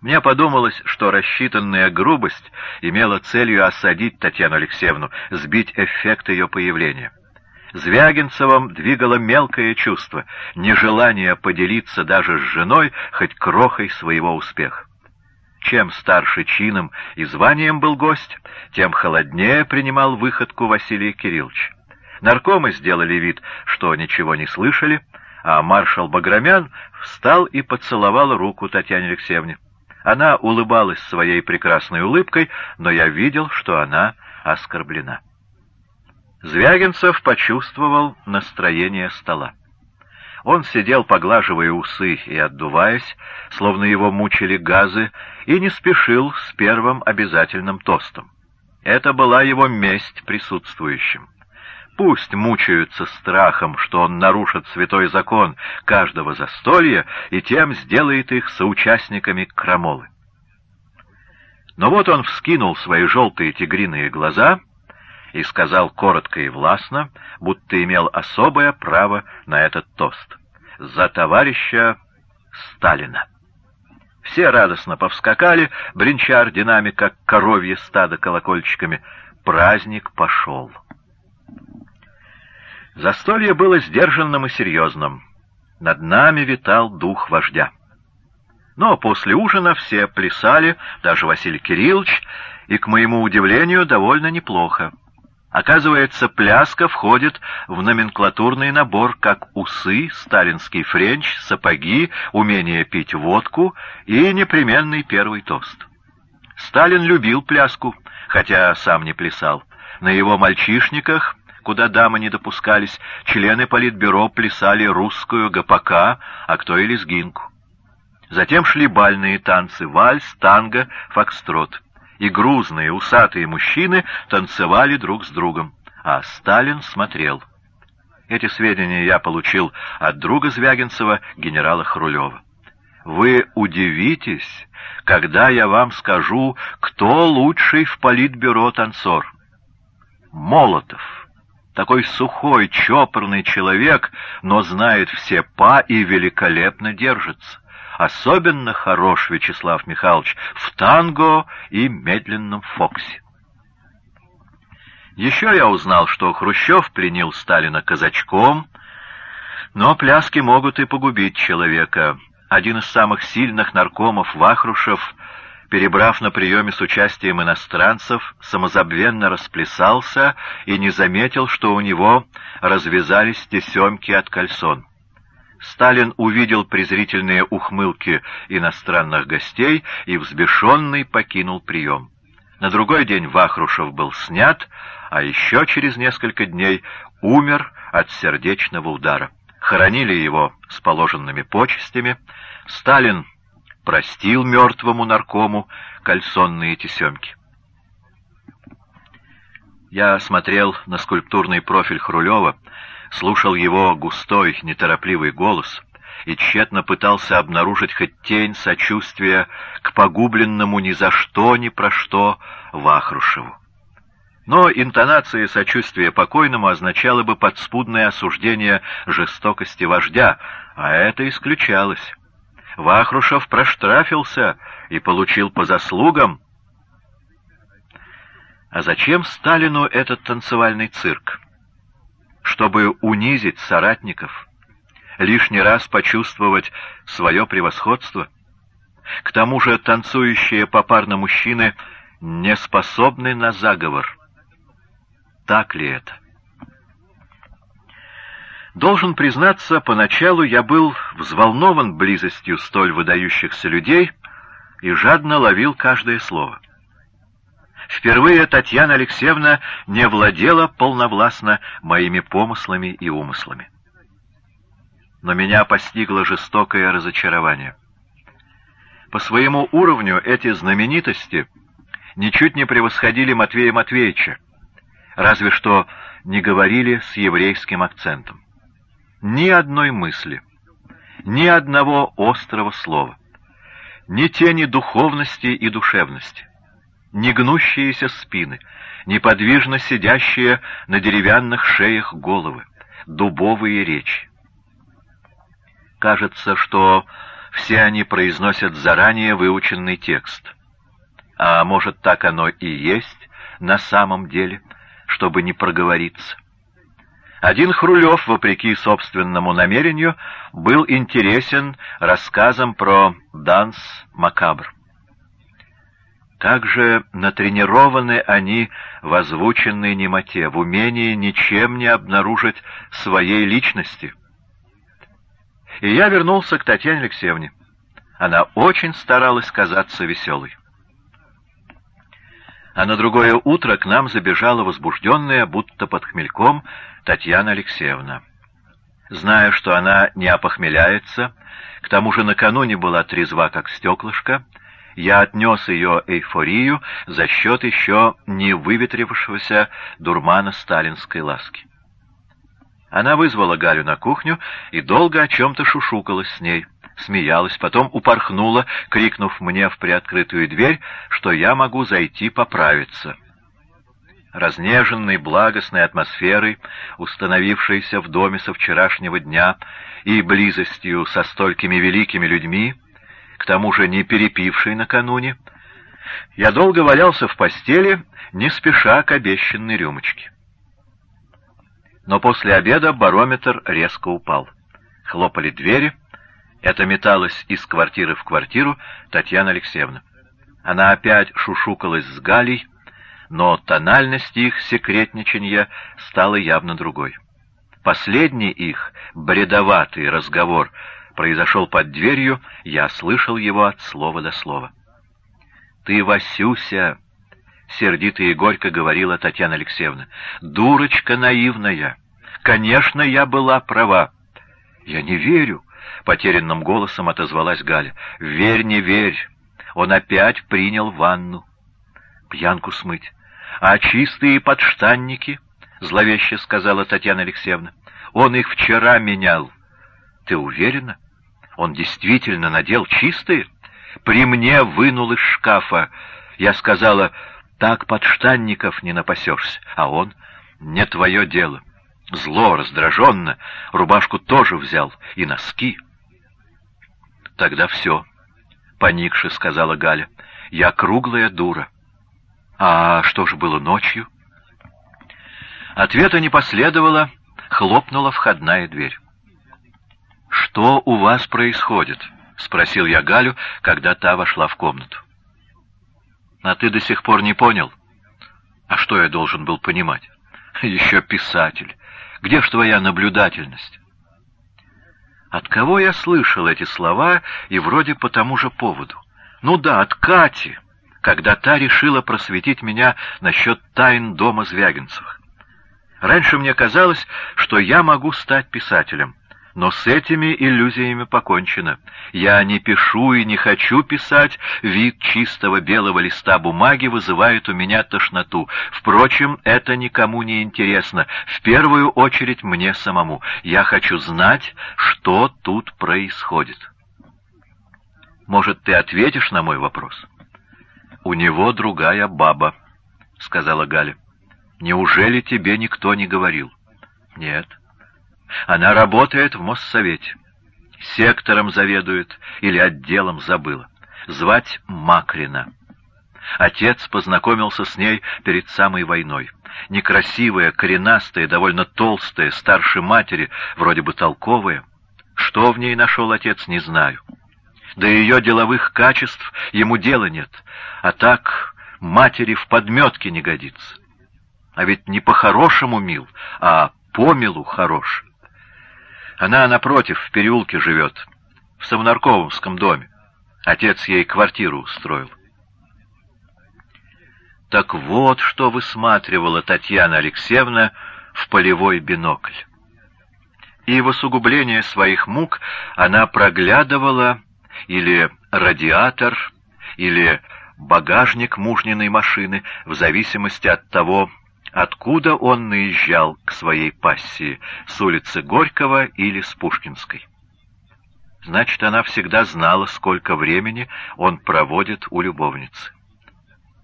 Мне подумалось, что рассчитанная грубость имела целью осадить Татьяну Алексеевну, сбить эффект ее появления. Звягинцевым двигало мелкое чувство, нежелание поделиться даже с женой хоть крохой своего успеха. Чем старше чином и званием был гость, тем холоднее принимал выходку Василий Кириллович. Наркомы сделали вид, что ничего не слышали, а маршал Баграмян встал и поцеловал руку Татьяне Алексеевне. Она улыбалась своей прекрасной улыбкой, но я видел, что она оскорблена. Звягинцев почувствовал настроение стола. Он сидел, поглаживая усы и отдуваясь, словно его мучили газы, и не спешил с первым обязательным тостом. Это была его месть присутствующим. Пусть мучаются страхом, что он нарушит святой закон каждого застолья и тем сделает их соучастниками крамолы. Но вот он вскинул свои желтые тигриные глаза и сказал коротко и властно, будто имел особое право на этот тост. «За товарища Сталина!» Все радостно повскакали, бренча орденами, как коровье стадо колокольчиками. Праздник пошел. Застолье было сдержанным и серьезным. Над нами витал дух вождя. Но после ужина все плясали, даже Василий Кириллович, и, к моему удивлению, довольно неплохо. Оказывается, пляска входит в номенклатурный набор, как усы, сталинский френч, сапоги, умение пить водку и непременный первый тост. Сталин любил пляску, хотя сам не плясал. На его мальчишниках куда дамы не допускались, члены политбюро плясали русскую, гопак, а кто и лезгинку. Затем шли бальные танцы, вальс, танго, фокстрот. И грузные, усатые мужчины танцевали друг с другом, а Сталин смотрел. Эти сведения я получил от друга Звягинцева, генерала Хрулева. Вы удивитесь, когда я вам скажу, кто лучший в политбюро танцор. Молотов. Такой сухой, чопорный человек, но знает все па и великолепно держится. Особенно хорош Вячеслав Михайлович в танго и медленном фоксе. Еще я узнал, что Хрущев пленил Сталина казачком, но пляски могут и погубить человека. Один из самых сильных наркомов Вахрушев перебрав на приеме с участием иностранцев, самозабвенно расплясался и не заметил, что у него развязались тесемки от кальсон. Сталин увидел презрительные ухмылки иностранных гостей и, взбешенный, покинул прием. На другой день Вахрушев был снят, а еще через несколько дней умер от сердечного удара. Хоронили его с положенными почестями. Сталин простил мертвому наркому кальсонные тесемки. Я смотрел на скульптурный профиль Хрулева, слушал его густой, неторопливый голос и тщетно пытался обнаружить хоть тень сочувствия к погубленному ни за что, ни про что Вахрушеву. Но интонация сочувствия покойному означала бы подспудное осуждение жестокости вождя, а это исключалось. Вахрушев проштрафился и получил по заслугам. А зачем Сталину этот танцевальный цирк? Чтобы унизить соратников, лишний раз почувствовать свое превосходство? К тому же танцующие попарно мужчины не способны на заговор. Так ли это? Должен признаться, поначалу я был взволнован близостью столь выдающихся людей и жадно ловил каждое слово. Впервые Татьяна Алексеевна не владела полновластно моими помыслами и умыслами. Но меня постигло жестокое разочарование. По своему уровню эти знаменитости ничуть не превосходили Матвея Матвеевича, разве что не говорили с еврейским акцентом. Ни одной мысли, ни одного острого слова, ни тени духовности и душевности негнущиеся спины, неподвижно сидящие на деревянных шеях головы, дубовые речи. Кажется, что все они произносят заранее выученный текст. А может, так оно и есть на самом деле, чтобы не проговориться. Один Хрулев, вопреки собственному намерению, был интересен рассказом про Данс Макабр. Как же натренированы они в озвученной немоте, в умении ничем не обнаружить своей личности. И я вернулся к Татьяне Алексеевне. Она очень старалась казаться веселой. А на другое утро к нам забежала возбужденная, будто под хмельком, Татьяна Алексеевна. Зная, что она не опохмеляется, к тому же накануне была трезва, как стеклышко, я отнес ее эйфорию за счет еще не выветрившегося дурмана сталинской ласки. Она вызвала Галю на кухню и долго о чем-то шушукалась с ней, смеялась, потом упорхнула, крикнув мне в приоткрытую дверь, что я могу зайти поправиться. Разнеженной благостной атмосферой, установившейся в доме со вчерашнего дня, и близостью со столькими великими людьми, к тому же не перепивший накануне, я долго валялся в постели, не спеша к обещанной рюмочке. Но после обеда барометр резко упал. Хлопали двери. Это металась из квартиры в квартиру Татьяна Алексеевна. Она опять шушукалась с Галей, но тональность их секретничанья стала явно другой. Последний их, бредоватый разговор произошел под дверью, я слышал его от слова до слова. «Ты, Васюся!» — сердито и горько говорила Татьяна Алексеевна. «Дурочка наивная! Конечно, я была права!» «Я не верю!» — потерянным голосом отозвалась Галя. «Верь, не верь! Он опять принял ванну. Пьянку смыть. А чистые подштанники?» — зловеще сказала Татьяна Алексеевна. «Он их вчера менял. Ты уверена?» Он действительно надел чистые? При мне вынул из шкафа. Я сказала, так подштанников не напасешься. А он, не твое дело. Зло, раздраженно, рубашку тоже взял, и носки. Тогда все, — поникши сказала Галя. Я круглая дура. А что же было ночью? Ответа не последовало, хлопнула входная дверь. «Что у вас происходит?» — спросил я Галю, когда та вошла в комнату. «А ты до сих пор не понял?» «А что я должен был понимать?» «Еще писатель. Где ж твоя наблюдательность?» От кого я слышал эти слова и вроде по тому же поводу? Ну да, от Кати, когда та решила просветить меня насчет тайн дома Звягинцевых. Раньше мне казалось, что я могу стать писателем, но с этими иллюзиями покончено. Я не пишу и не хочу писать, вид чистого белого листа бумаги вызывает у меня тошноту. Впрочем, это никому не интересно, в первую очередь мне самому. Я хочу знать, что тут происходит. Может, ты ответишь на мой вопрос? У него другая баба, — сказала Галя. Неужели тебе никто не говорил? Нет. — она работает в Моссовете. Сектором заведует или отделом забыла. Звать Макрина. Отец познакомился с ней перед самой войной. Некрасивая, коренастая, довольно толстая, старше матери, вроде бы толковая. Что в ней нашел отец, не знаю. До ее деловых качеств ему дела нет, а так матери в подметке не годится. А ведь не по-хорошему мил, а по милу хорош. Она, напротив, в переулке живет, в Самонарковском доме. Отец ей квартиру устроил. Так вот, что высматривала Татьяна Алексеевна в полевой бинокль. И в усугубление своих мук она проглядывала или радиатор, или багажник мужниной машины, в зависимости от того, откуда он наезжал к своей пассии, с улицы Горького или с Пушкинской. Значит, она всегда знала, сколько времени он проводит у любовницы.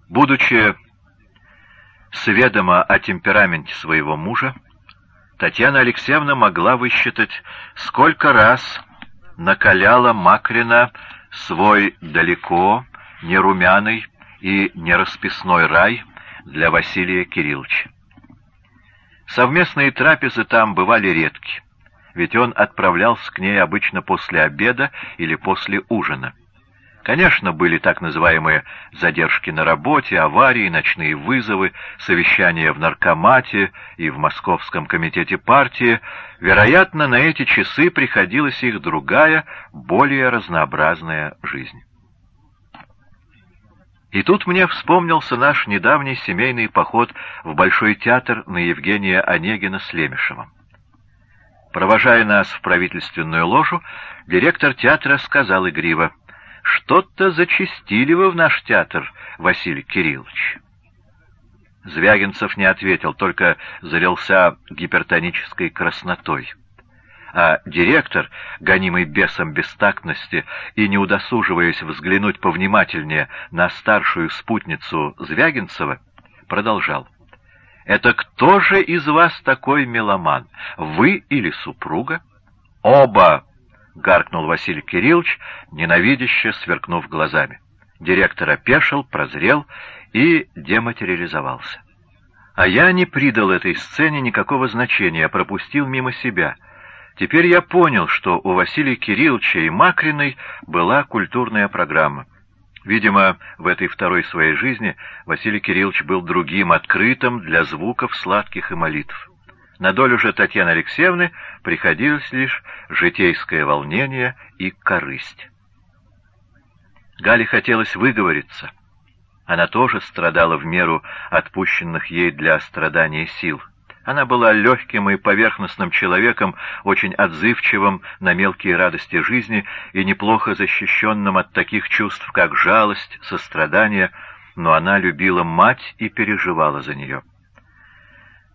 Будучи сведома о темпераменте своего мужа, Татьяна Алексеевна могла высчитать, сколько раз накаляла Макрина свой далеко не румяный и не расписной рай для Василия Кирилловича. Совместные трапезы там бывали редки, ведь он отправлялся к ней обычно после обеда или после ужина. Конечно, были так называемые задержки на работе, аварии, ночные вызовы, совещания в наркомате и в Московском комитете партии. Вероятно, на эти часы приходилась их другая, более разнообразная жизнь. И тут мне вспомнился наш недавний семейный поход в Большой театр на Евгения Онегина с Лемешевым. Провожая нас в правительственную ложу, директор театра сказал игриво, «Что-то зачистили вы в наш театр, Василий Кириллович». Звягинцев не ответил, только залился гипертонической краснотой а директор, гонимый бесом бестактности и не удосуживаясь взглянуть повнимательнее на старшую спутницу Звягинцева, продолжал. «Это кто же из вас такой меломан, вы или супруга?» «Оба!» — гаркнул Василий Кириллович, ненавидяще сверкнув глазами. Директор опешил, прозрел и дематериализовался. А я не придал этой сцене никакого значения, пропустил мимо себя — Теперь я понял, что у Василия Кирилловича и Макриной была культурная программа. Видимо, в этой второй своей жизни Василий Кириллович был другим, открытым для звуков сладких и молитв. На долю же Татьяны Алексеевны приходилось лишь житейское волнение и корысть. Гале хотелось выговориться. Она тоже страдала в меру отпущенных ей для страдания сил. Она была легким и поверхностным человеком, очень отзывчивым на мелкие радости жизни и неплохо защищенным от таких чувств, как жалость, сострадание, но она любила мать и переживала за нее.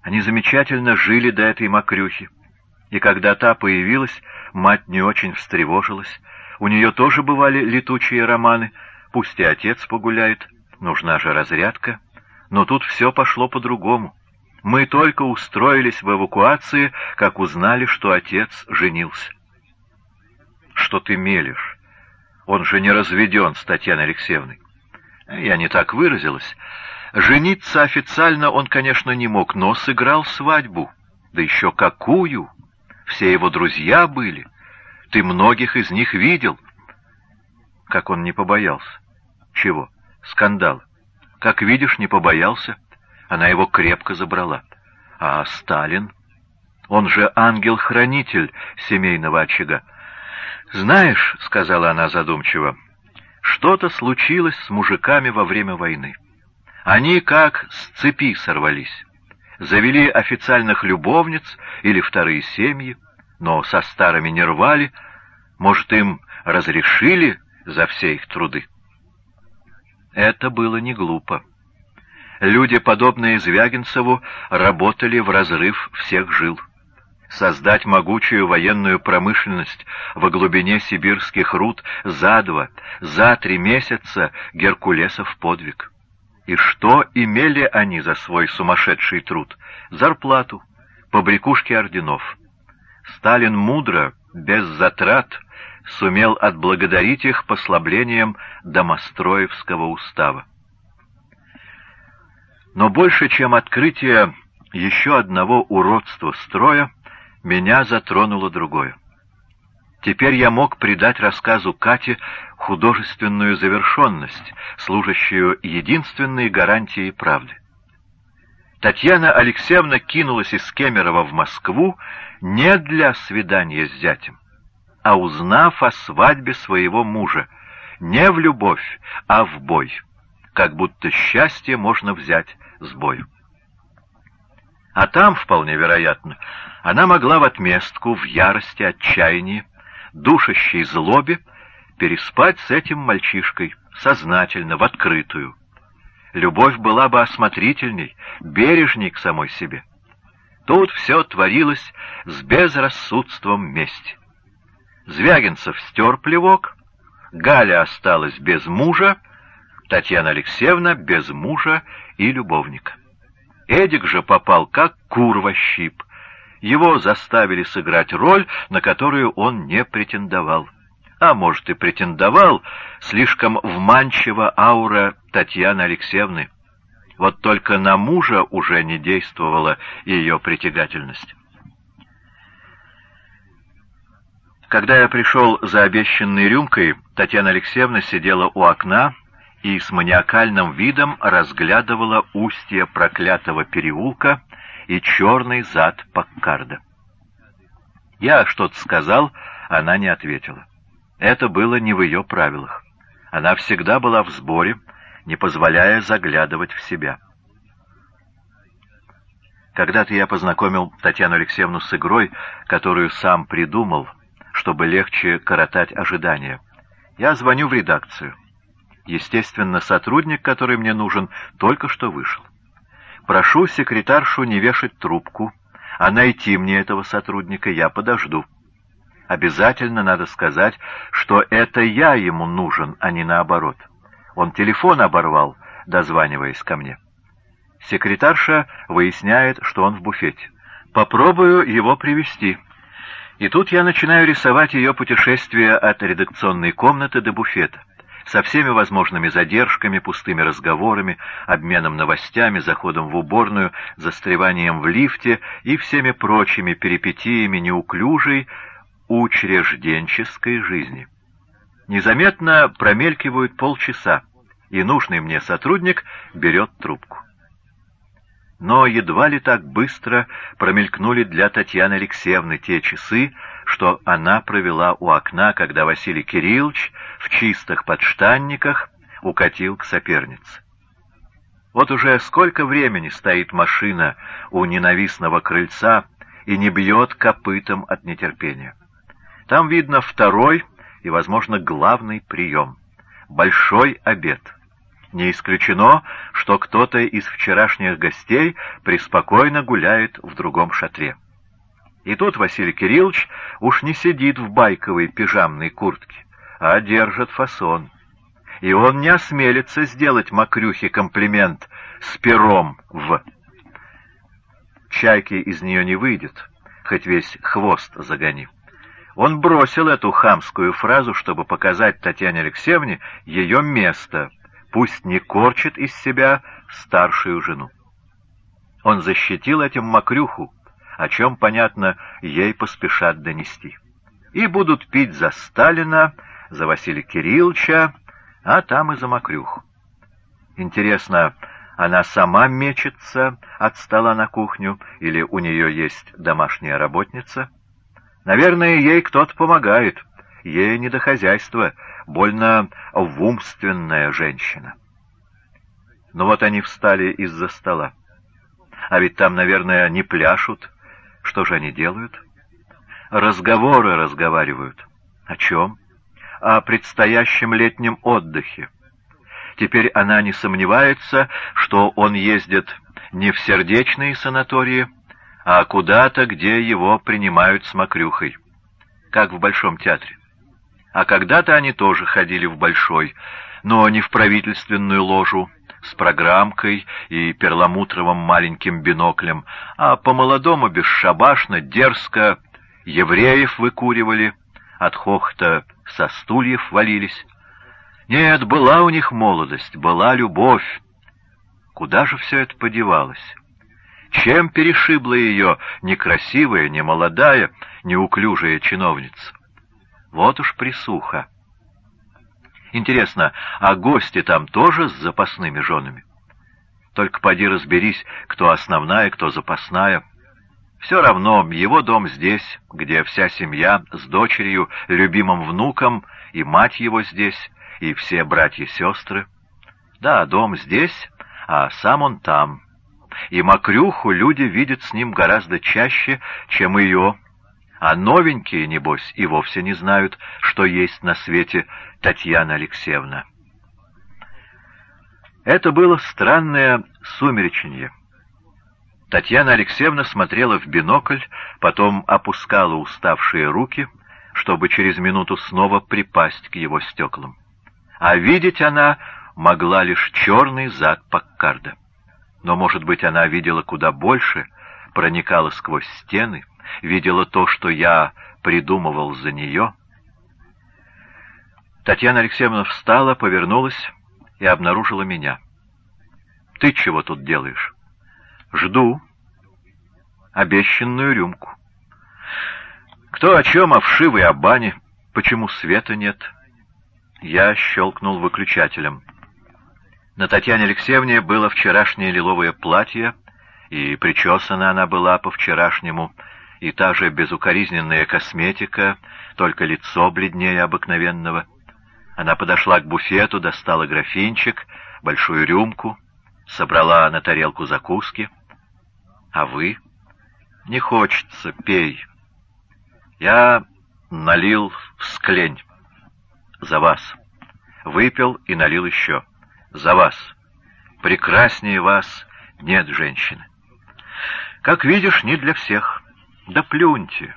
Они замечательно жили до этой мокрюхи, и когда та появилась, мать не очень встревожилась. У нее тоже бывали летучие романы, пусть и отец погуляет, нужна же разрядка, но тут все пошло по-другому. Мы только устроились в эвакуации, как узнали, что отец женился. Что ты мелешь? Он же не разведен с Татьяной Алексеевной. Я не так выразилась. Жениться официально он, конечно, не мог, но сыграл свадьбу. Да еще какую! Все его друзья были. Ты многих из них видел. Как он не побоялся? Чего? Скандал. Как видишь, не побоялся. Она его крепко забрала. А Сталин? Он же ангел-хранитель семейного очага. «Знаешь, — сказала она задумчиво, — что-то случилось с мужиками во время войны. Они как с цепи сорвались. Завели официальных любовниц или вторые семьи, но со старыми не рвали. Может, им разрешили за все их труды? Это было не глупо. Люди, подобные Звягинцеву, работали в разрыв всех жил. Создать могучую военную промышленность во глубине сибирских руд за два, за три месяца Геркулесов подвиг. И что имели они за свой сумасшедший труд? Зарплату, побрякушки орденов. Сталин мудро, без затрат, сумел отблагодарить их послаблением домостроевского устава. Но больше, чем открытие еще одного уродства строя, меня затронуло другое. Теперь я мог придать рассказу Кате художественную завершенность, служащую единственной гарантией правды. Татьяна Алексеевна кинулась из Кемерово в Москву не для свидания с зятем, а узнав о свадьбе своего мужа, не в любовь, а в бой. Как будто счастье можно взять с бою. А там, вполне вероятно, она могла в отместку, в ярости, отчаянии, душащей злобе, переспать с этим мальчишкой, сознательно, в открытую. Любовь была бы осмотрительней, бережней к самой себе. Тут все творилось с безрассудством мести. Звягинцев стер плевок, Галя осталась без мужа, Татьяна Алексеевна без мужа и любовника. Эдик же попал как кур щип. Его заставили сыграть роль, на которую он не претендовал. А может и претендовал, слишком вманчива аура Татьяны Алексеевны. Вот только на мужа уже не действовала ее притягательность. Когда я пришел за обещанной рюмкой, Татьяна Алексеевна сидела у окна и с маниакальным видом разглядывала устье проклятого переулка и черный зад Паккарда. Я что-то сказал, она не ответила. Это было не в ее правилах. Она всегда была в сборе, не позволяя заглядывать в себя. Когда-то я познакомил Татьяну Алексеевну с игрой, которую сам придумал, чтобы легче коротать ожидания. Я звоню в редакцию. Естественно, сотрудник, который мне нужен, только что вышел. Прошу секретаршу не вешать трубку, а найти мне этого сотрудника я подожду. Обязательно надо сказать, что это я ему нужен, а не наоборот. Он телефон оборвал, дозваниваясь ко мне. Секретарша выясняет, что он в буфете. Попробую его привести. И тут я начинаю рисовать ее путешествие от редакционной комнаты до буфета со всеми возможными задержками, пустыми разговорами, обменом новостями, заходом в уборную, застреванием в лифте и всеми прочими перипетиями неуклюжей учрежденческой жизни. Незаметно промелькивают полчаса, и нужный мне сотрудник берет трубку. Но едва ли так быстро промелькнули для Татьяны Алексеевны те часы, что она провела у окна, когда Василий Кириллович в чистых подштанниках укатил к сопернице. Вот уже сколько времени стоит машина у ненавистного крыльца и не бьет копытом от нетерпения. Там видно второй и, возможно, главный прием — большой обед. Не исключено, что кто-то из вчерашних гостей преспокойно гуляет в другом шатре. И тут Василий Кириллович уж не сидит в байковой пижамной куртке, а держит фасон. И он не осмелится сделать мокрюхе комплимент с пером в. Чайки из нее не выйдет, хоть весь хвост загони. Он бросил эту хамскую фразу, чтобы показать Татьяне Алексеевне ее место, пусть не корчит из себя старшую жену. Он защитил этим мокрюху, о чем, понятно, ей поспешат донести. И будут пить за Сталина, за Василия Кирилловича, а там и за Макрюх. Интересно, она сама мечется от стола на кухню, или у нее есть домашняя работница? Наверное, ей кто-то помогает. Ей не до хозяйства, больно вумственная женщина. Но вот они встали из-за стола. А ведь там, наверное, не пляшут, что же они делают? Разговоры разговаривают. О чем? О предстоящем летнем отдыхе. Теперь она не сомневается, что он ездит не в сердечные санатории, а куда-то, где его принимают с мокрюхой, как в Большом театре. А когда-то они тоже ходили в Большой, но не в правительственную ложу, с программкой и перламутровым маленьким биноклем, а по-молодому бесшабашно, дерзко евреев выкуривали, от хохта со стульев валились. Нет, была у них молодость, была любовь. Куда же все это подевалось? Чем перешибла ее некрасивая, немолодая, неуклюжая чиновница? Вот уж присуха. Интересно, а гости там тоже с запасными женами? Только поди разберись, кто основная, кто запасная. Все равно его дом здесь, где вся семья с дочерью, любимым внуком, и мать его здесь, и все братья-сестры. Да, дом здесь, а сам он там. И мокрюху люди видят с ним гораздо чаще, чем ее, а новенькие, небось, и вовсе не знают, что есть на свете Татьяна Алексеевна. Это было странное сумереченье. Татьяна Алексеевна смотрела в бинокль, потом опускала уставшие руки, чтобы через минуту снова припасть к его стеклам. А видеть она могла лишь черный зад Паккарда. Но, может быть, она видела куда больше, проникала сквозь стены, видела то, что я придумывал за нее. Татьяна Алексеевна встала, повернулась и обнаружила меня. «Ты чего тут делаешь?» «Жду. Обещанную рюмку». «Кто о чем, о вшивой, о бане? Почему света нет?» Я щелкнул выключателем. На Татьяне Алексеевне было вчерашнее лиловое платье, и причесана она была по-вчерашнему, и та же безукоризненная косметика, только лицо бледнее обыкновенного. Она подошла к буфету, достала графинчик, большую рюмку, собрала на тарелку закуски. А вы? Не хочется, пей. Я налил в склень. За вас. Выпил и налил еще. За вас. Прекраснее вас нет женщины. Как видишь, не для всех. Да плюньте.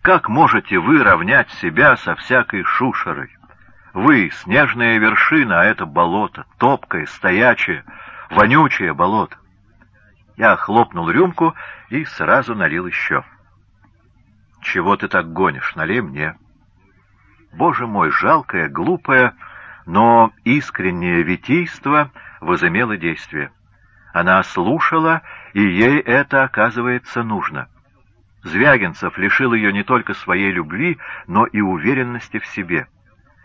Как можете вы равнять себя со всякой шушерой? Вы — снежная вершина, а это болото, топкое, стоячее, вонючее болото. Я хлопнул рюмку и сразу налил еще. Чего ты так гонишь? Налей мне. Боже мой, жалкое, глупое, но искреннее витийство возымело действие. Она слушала, и ей это, оказывается, нужно. Звягинцев лишил ее не только своей любви, но и уверенности в себе.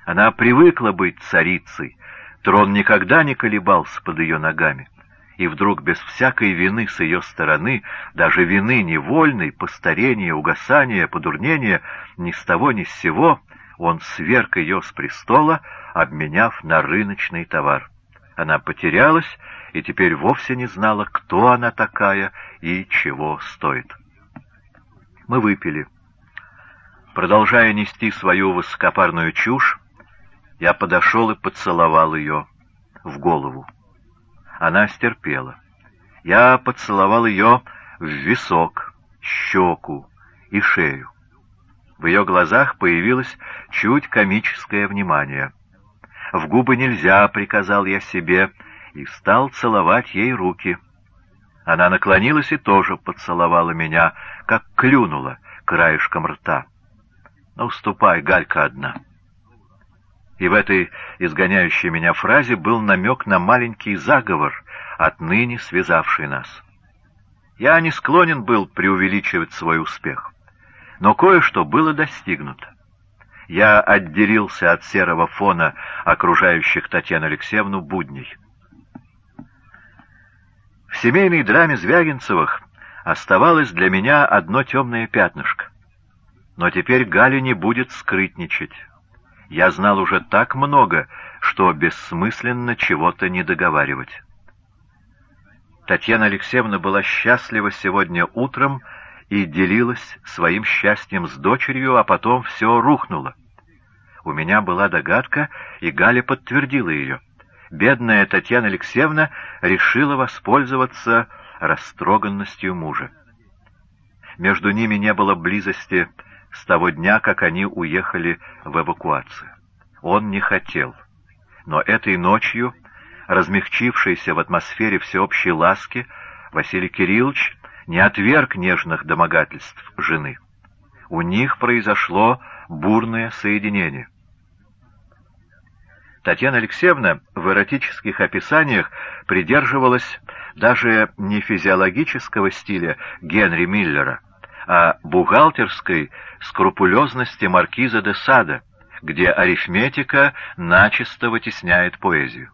Она привыкла быть царицей, трон никогда не колебался под ее ногами. И вдруг без всякой вины с ее стороны, даже вины невольной, постарения, угасания, подурнения, ни с того ни с сего, он сверг ее с престола, обменяв на рыночный товар. Она потерялась и теперь вовсе не знала, кто она такая и чего стоит. Мы выпили. Продолжая нести свою высокопарную чушь, я подошел и поцеловал ее в голову. Она стерпела. Я поцеловал ее в висок, щеку и шею. В ее глазах появилось чуть комическое внимание. В губы нельзя, приказал я себе, и стал целовать ей руки. Она наклонилась и тоже поцеловала меня, как клюнула краешком рта. «Ну, ступай, Галька одна». И в этой изгоняющей меня фразе был намек на маленький заговор, отныне связавший нас. Я не склонен был преувеличивать свой успех, но кое-что было достигнуто. Я отделился от серого фона окружающих Татьяну Алексеевну будней. В семейной драме Звягинцевых оставалось для меня одно темное пятнышко. Но теперь Галя не будет скрытничать. Я знал уже так много, что бессмысленно чего-то не договаривать. Татьяна Алексеевна была счастлива сегодня утром и делилась своим счастьем с дочерью, а потом все рухнуло. У меня была догадка, и Галя подтвердила ее. Бедная Татьяна Алексеевна решила воспользоваться растроганностью мужа. Между ними не было близости с того дня, как они уехали в эвакуацию. Он не хотел. Но этой ночью, размягчившейся в атмосфере всеобщей ласки, Василий Кириллович не отверг нежных домогательств жены. У них произошло бурное соединение. Татьяна Алексеевна в эротических описаниях придерживалась даже не физиологического стиля Генри Миллера, а бухгалтерской скрупулезности маркиза де Сада, где арифметика начисто вытесняет поэзию.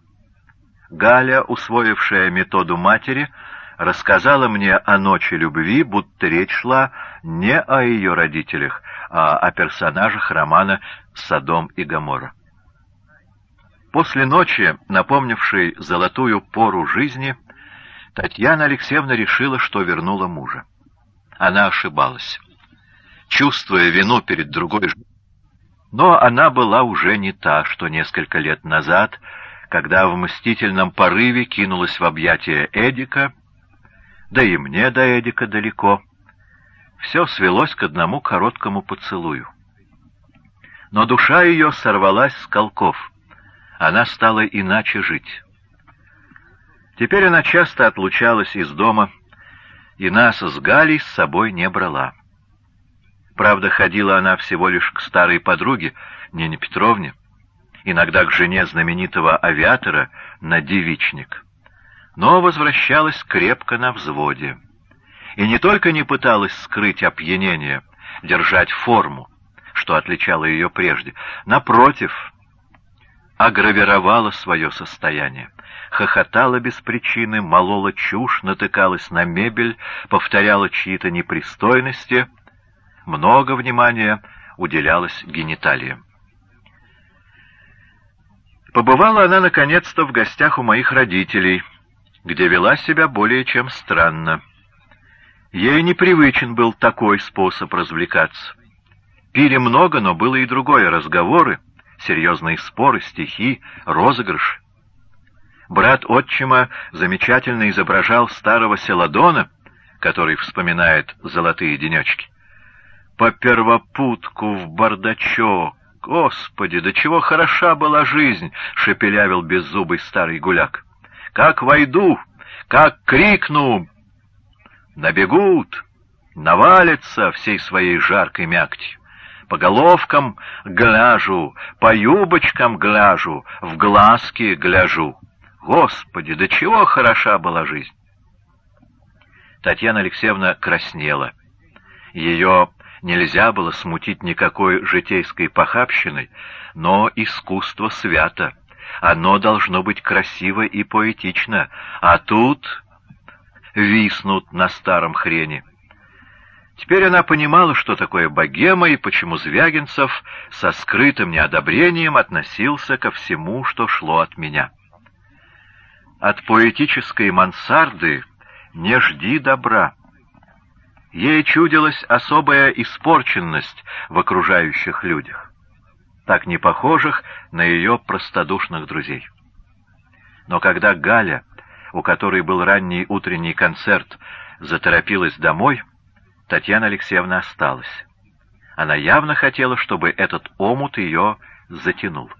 Галя, усвоившая методу матери, рассказала мне о ночи любви, будто речь шла не о ее родителях, а о персонажах романа «Содом и Гоморра». После ночи, напомнившей золотую пору жизни, Татьяна Алексеевна решила, что вернула мужа. Она ошибалась, чувствуя вину перед другой. Но она была уже не та, что несколько лет назад, когда в мстительном порыве кинулась в объятия Эдика, да и мне до Эдика далеко. Все свелось к одному короткому поцелую. Но душа ее сорвалась с колков. Она стала иначе жить. Теперь она часто отлучалась из дома, и нас с Галей с собой не брала. Правда, ходила она всего лишь к старой подруге, Нине Петровне, иногда к жене знаменитого авиатора на девичник. Но возвращалась крепко на взводе. И не только не пыталась скрыть опьянение, держать форму, что отличало ее прежде, напротив, агравировала свое состояние, хохотала без причины, молола чушь, натыкалась на мебель, повторяла чьи-то непристойности — много внимания уделялось гениталиям. Побывала она, наконец-то, в гостях у моих родителей, где вела себя более чем странно. Ей непривычен был такой способ развлекаться. Пили много, но было и другое — разговоры, серьезные споры, стихи, розыгрыши. Брат отчима замечательно изображал старого Селадона, который вспоминает золотые денечки по первопутку в бардачок. Господи, до чего хороша была жизнь, — шепелявил беззубый старый гуляк. Как войду, как крикну, набегут, навалятся всей своей жаркой мягкостью. По головкам гляжу, по юбочкам гляжу, в глазки гляжу. Господи, до чего хороша была жизнь! Татьяна Алексеевна краснела. Ее нельзя было смутить никакой житейской похабщиной, но искусство свято. Оно должно быть красиво и поэтично, а тут виснут на старом хрене. Теперь она понимала, что такое богема и почему Звягинцев со скрытым неодобрением относился ко всему, что шло от меня. От поэтической мансарды не жди добра. Ей чудилась особая испорченность в окружающих людях, так не похожих на ее простодушных друзей. Но когда Галя, у которой был ранний утренний концерт, заторопилась домой, Татьяна Алексеевна осталась. Она явно хотела, чтобы этот омут ее затянул.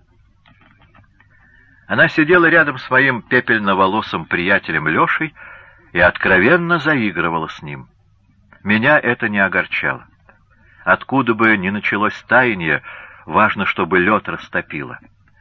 Она сидела рядом с своим пепельноволосым приятелем Лешей и откровенно заигрывала с ним. Меня это не огорчало. Откуда бы ни началось таяние, важно, чтобы лед растопило.